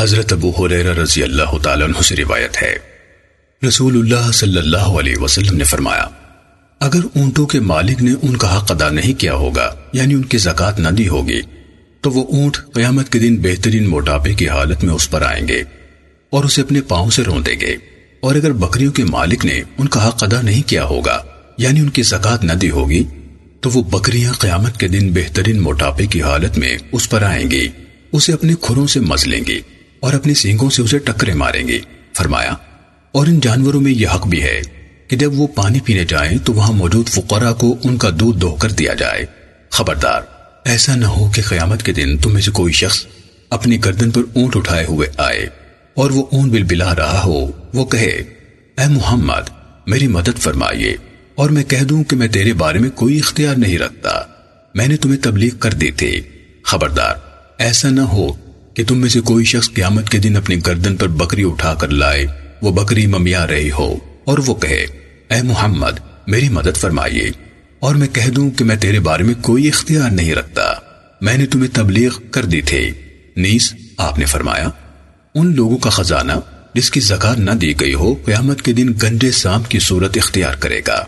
حضرت ابو حریرہ رضی اللہ تعالیٰ عنہ سے روایت ہے۔ رسول اللہ صلی اللہ علیہ وسلم نے فرمایا، اگر اونٹوں کے مالک نے ان کا حق ادا نہیں کیا ہوگا یعنی ان کی زکاة نہ دی ہوگی، تو وہ اونٹ قیامت کے دن بہترین موٹاپے کی حالت میں اس پر آئیں گے اور اسے اپنے پاؤں سے رون دیں گے۔ اور اگر بکریوں کے مالک نے ان کا حق ادا نہیں کیا ہوگا یعنی ان کی زکاة نہ دی ہوگی، تو وہ بکریاں قیامت کے دن بہترین موٹاپے کی حالت میں اس پر آئیں گی، اسے اپنے کھروں سے مز لیں گی۔ اور اپنی سینگوں سے اسے ٹکرے ماریں گی فرمایا، اور ان جانوروں میں یہ حق بھی ہے کہ جب وہ پانی پینے جائیں تو وہاں موجود فقراء کو ان کا دودھ دو کر دیا جائے۔ خبردار، ایسا نہ ہو کہ قیامت کے دن تم میں سے کوئی شخص اپنی گردن پر اونٹ اٹھائے ہوئے آئے اور وہ اونٹ بل بلا رہا ہو۔ وہ کہے، اے محمد، میری مدد فرمائیے، اور میں کہہ دوں کہ میں تیرے بارے میں کوئی اختیار نہیں رکھتا۔ میں نے تمہیں تبلیغ کر دی تھی۔ خبردار، ایسا نہ ہو کہ تم میں سے کوئی شخص قیامت کے دن اپنی گردن پر بکری اٹھا کر لائے، وہ بکری ممیا رہی ہو، اور وہ کہے، اے محمد، میری مدد فرمائیے، اور میں کہہ دوں کہ میں تیرے بارے میں کوئی اختیار نہیں رکھتا۔ میں نے تمہیں تبلیغ کر دی تھی۔ نیس، آپ نے فرمایا، ان لوگوں کا خزانہ جس کی زکات نہ دی گئی ہو، قیامت کے دن گنجے سام کی صورت اختیار کرے گا۔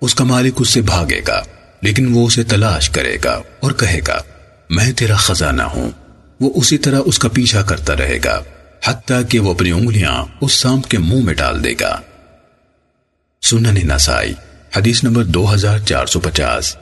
اس کا مالک اس سے بھاگے گا، لیکن وہ اسے تلاش کرے گا اور کہے گا، میں تیرا خزانہ ہوں۔ وہ اسی طرح اس کا پیچھا کرتا رہے گا، حتیٰ کہ وہ اپنی انگلیاں اس سامپ کے منہ میں ڈال دے گا۔ سنن نسائی، حدیث نمبر دو ہزار چار سو پچاس۔